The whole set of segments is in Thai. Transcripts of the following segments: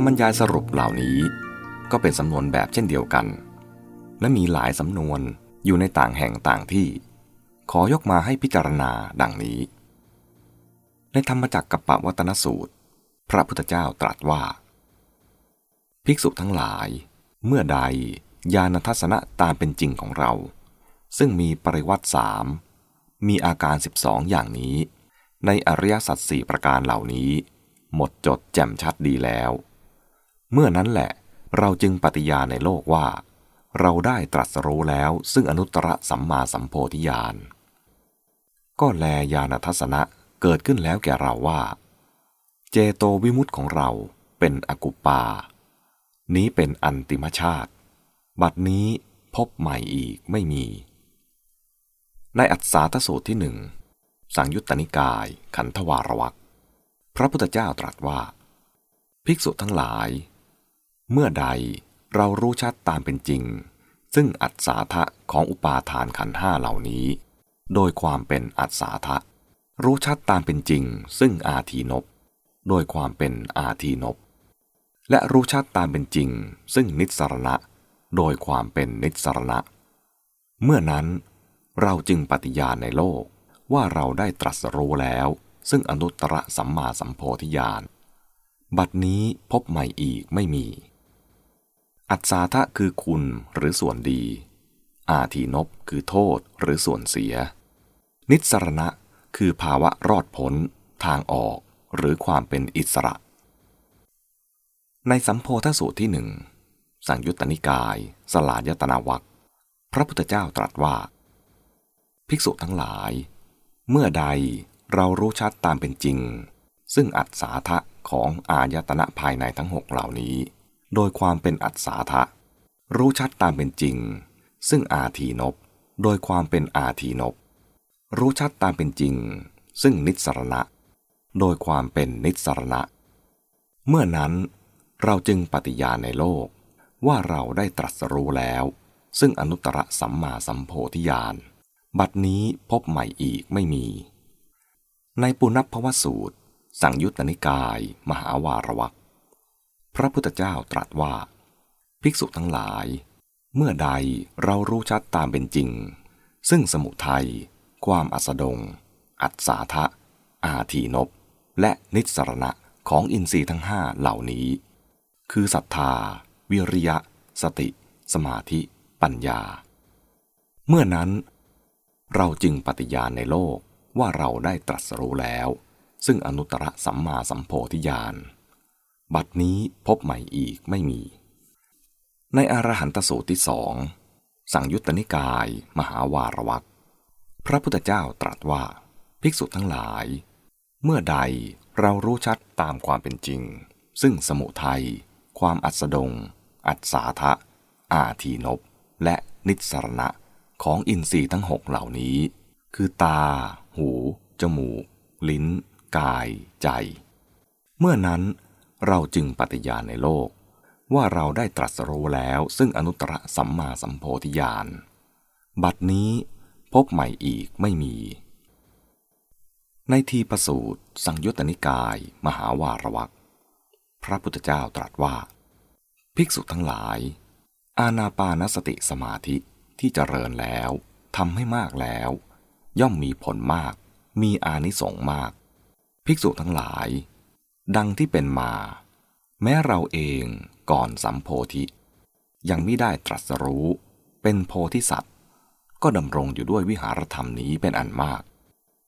ำบรรยายสรุปเหล่านี้ ก็เป็นสำนวนแบบเช่นเดียวกัน และมีหลายสำนวนอยู่ในต่างแห่งต่างที่ ขอยกมาให้พิจารณาดังนี้ ในธรรมจักรกับปวัตนสูตร พระพุทธเจ้าตรัสว่า ภิกษุทั้งหลาย เมื่อใดญาณทัศนะตามเป็นจริงของเรา ซึ่งมีปริวัติสามมีอาการ 12 อย่างนี้ ในอริยสัจสี่ประการเหล่านี้ หมดจดแจ่มชัดดีแล้ว เมื่อนั้นแหละเราจึงปฏิญาณในโลกว่า เราได้ตรัสรู้แล้วซึ่งอนุตตรสัมมาสัมโพธิญาณ ก็แลญาณทัศนะเกิดขึ้นแล้วแก่เราว่า เจโตวิมุตติของเราเป็นอกุปา นี้เป็นอันติมชาติ บัดนี้พบใหม่อีกไม่มี ในอัศสาทสูตรที่หนึ่งสังยุตตนิกายขันธวารวักพระพุทธเจ้าตรัสว่า ภิกษุทั้งหลาย เมื่อใดเรารู้ชัดตามเป็นจริง ซึ่งอัศสาทะของอุปาทานขันห้าเหล่านี้ โดยความเป็นอัศสาทะ รู้ชัดตามเป็นจริง ซึ่งอาทีนบโดยความเป็นอาทีนบและรู้ชัดตามเป็นจริง ซึ่งนิสรณะ โดยความเป็นนิสรณะ เมื่อนั้น เราจึงปฏิญาณในโลกว่าเราได้ตรัสรู้แล้ว ซึ่งอนุตตรสัมมาสัมโพธิญาณบัดนี้พบใหม่อีกไม่มี อัศาทะคือคุณหรือส่วนดี อาทีนบคือโทษหรือส่วนเสีย นิสรณะคือภาวะรอดพ้น ทางออกหรือความเป็นอิสระ ในสัมโพธสูตรที่หนึ่งสังยุตตนิกาย สลายตนาวัคพระพุทธเจ้าตรัสว่า ภิกษุทั้งหลาย เมื่อใดเรารู้ชัดตามเป็นจริง ซึ่งอัศาทะของอายตนะภายในทั้งหกเหล่านี้ โดยความเป็นอัศาทะ รู้ชัดตามเป็นจริง ซึ่งอาทีนบโดยความเป็นอาทีนบรู้ชัดตามเป็นจริง ซึ่งนิสรณะ โดยความเป็นนิสรณะ เมื่อนั้นเราจึงปฏิญาณในโลกว่าเราได้ตรัสรู้แล้ว ซึ่งอนุตตรสัมมาสัมโพธิญาณ บัดนี้พบใหม่อีกไม่มี ในปุณพภวสูตร สังยุตตนิกาย มหาวารวัก พระพุทธเจ้าตรัสว่า ภิกษุทั้งหลาย เมื่อใดเรารู้ชัดตามเป็นจริง ซึ่งสมุทัย ความอัสดง อัศาทะ อาทีนบ และนิสรณะของอินทรีย์ทั้งห้าเหล่านี้ คือศรัทธา วิริยะ สติ สมาธิ ปัญญา เมื่อนั้น เราจึงปฏิญาณในโลกว่าเราได้ตรัสรู้แล้ว ซึ่งอนุตตรสัมมาสัมโพธิญาณ บัดนี้พบใหม่อีกไม่มี ในอรหันตสูตรที่สองสังยุตตนิกาย มหาวารวักพระพุทธเจ้าตรัสว่า ภิกษุทั้งหลาย เมื่อใดเรารู้ชัดตามความเป็นจริง ซึ่งสมุทัย ความอัสดง อัศาทะ อาทีนบ และนิสรณะของอินทรีย์ทั้งหกเหล่านี้ คือตา หู จมูก ลิ้น กาย ใจ เมื่อนั้น เราจึงปฏิญาณในโลก ว่าเราได้ตรัสรู้แล้วซึ่งอนุตตรสัมมาสัมโพธิญาณ บัดนี้พบใหม่อีกไม่มี ในทีประสูตร สังยุตตนิกาย มหาวารวักพระพุทธเจ้าตรัสว่า ภิกษุทั้งหลาย อาณาปานสติสมาธิที่เจริญแล้วทำให้มากแล้ว ย่อมมีผลมาก มีอานิสงส์มาก ภิกษุทั้งหลาย ดังที่เป็นมา แม้เราเองก่อนสัมโพธิ ยังไม่ได้ตรัสรู้เป็นโพธิสัตว์ ก็ดำรงอยู่ด้วยวิหารธรรมนี้เป็นอันมาก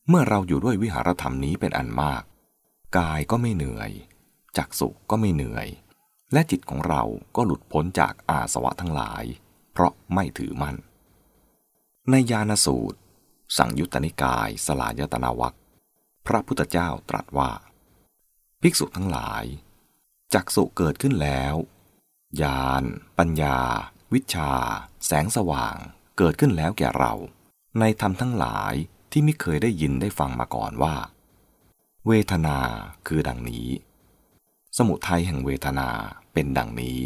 เมื่อเราอยู่ด้วยวิหารธรรมนี้เป็นอันมาก กายก็ไม่เหนื่อยจักสุก็ไม่เหนื่อย และจิตของเราก็หลุดพ้นจากอาสวะทั้งหลาย เพราะไม่ถือมั่น ในยานสูตร สังยุตตนิกายสลายตนาวัคพระพุทธเจ้าตรัสว่า ภิกษุทั้งหลาย จักสุเกิดขึ้นแล้วญาณปัญญา วิชา แสงสว่าง เกิดขึ้นแล้วแก่เรา ในธรรมทั้งหลายที่ไม่เคยได้ยินได้ฟังมาก่อนว่า เวทนาคือดังนี้ สมุทัยแห่งเวทนาเป็นดังนี้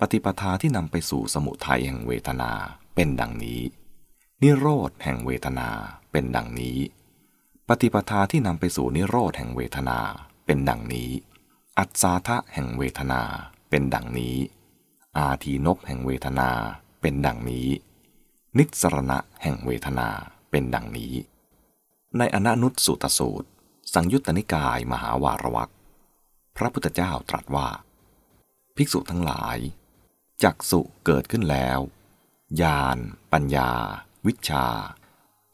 ปฏิปทาที่นำไปสู่สมุทัยแห่งเวทนาเป็นดังนี้ นิโรธแห่งเวทนาเป็นดังนี้ ปฏิปทาที่นำไปสู่นิโรธแห่งเวทนา เป็นดังนี้ อัศาทะแห่งเวทนาเป็นดังนี้ อาทีนบแห่งเวทนาเป็นดังนี้ นิสรณะแห่งเวทนาเป็นดังนี้ ในอนนุตสุตสูตร สังยุตตนิกายมหาวารวักพระพุทธเจ้าตรัสว่า ภิกษุทั้งหลาย จักสุเกิดขึ้นแล้วญาณปัญญา วิชา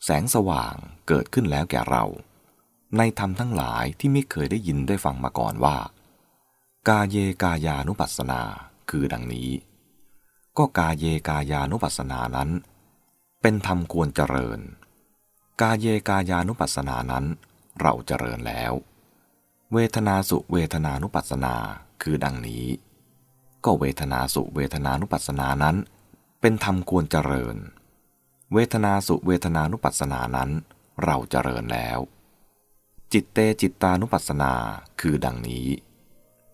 แสงสว่างเกิดขึ้นแล้วแก่เรา ในธรรมทั้งหลายที่ไม่เคยได้ยินได้ฟังมาก่อนว่า กาเยกายานุปัสสนาคือดังนี้ ก็กาเยกายานุปัสสนานั้น เป็นธรรมควรเจริญ กาเยกายานุปัสสนานั้น เราเจริญแล้ว เวทนาสุเวทนานุปัสสนาคือดังนี้ ก็เวทนาสุเวทนานุปัสสนานั้น เป็นธรรมควรเจริญ เวทนาสุเวทนานุปัสสนานั้น เราเจริญแล้ว จิตเตจิตตานุปัสสนาคือดังนี้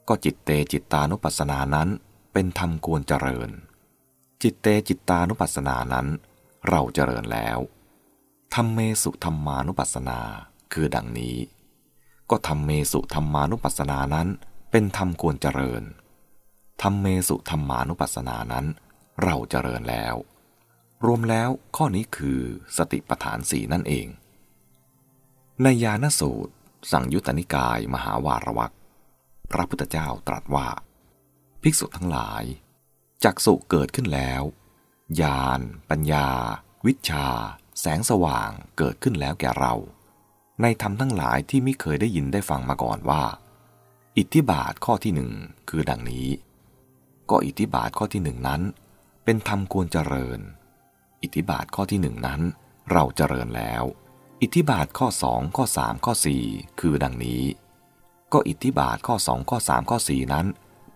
ก็จิตเตจิตตานุปัสสนานั้นเป็นธรรมควรเจริญ จิตเตจิตตานุปัสสนานั้น เราเจริญแล้วธรรมเมสุธรรมานุปัสสนาคือดังนี้ ก็ธรรมเมสุธรรมานุปัสสนานั้น เป็นธรรมควรเจริญธรรมเมสุธรรมานุปัสสนานั้น เราเจริญแล้ว รวมแล้วข้อนี้คือสติปัฏฐานสีนั่นเอง ในยานสูตร สั่งยุตตนิกายมหาวารวักพระพุทธเจ้าตรัสว่า ภิกษุทั้งหลาย จักสุเกิดขึ้นแล้วญาณปัญญา วิชา แสงสว่างเกิดขึ้นแล้วแก่เรา ในธรรมทั้งหลายที่ไม่เคยได้ยินได้ฟังมาก่อนว่า อิทธิบาทข้อที่หนึ่งคือดังนี้ ก็อิทธิบาทข้อที่หนึ่งนั้น เป็นธรรมควรเจริญ อิทธิบาทข้อที่หนึ่งนั้น เราเจริญแล้ว อิทธิบาทข้อสองข้อสามข้อสี่คือดังนี้ ก็อิทธิบาทข้อสองข้อสามข้อสี่นั้น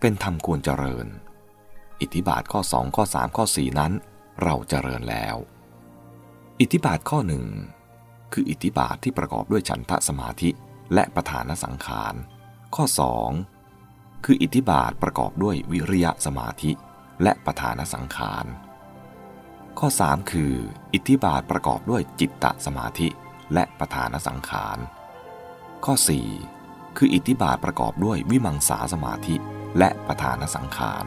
เป็นธรรมควรเจริญ อิทธิบาทข้อสองข้อสามข้อสี่นั้น เราเจริญแล้ว อิทธิบาทข้อหนึ่งคืออิทธิบาทที่ประกอบด้วยฉันทะสมาธิและประธานสังขาร ข้อสองคืออิทธิบาทประกอบด้วยวิริยะสมาธิและประธานสังขาร ข้อ 3 คือ อิทธิบาทประกอบด้วยจิตตสมาธิ และประธานสังขาร ข้อ 4 คืออิทธิบาทประกอบด้วยวิมังสาสมาธิ และประธานสังขาร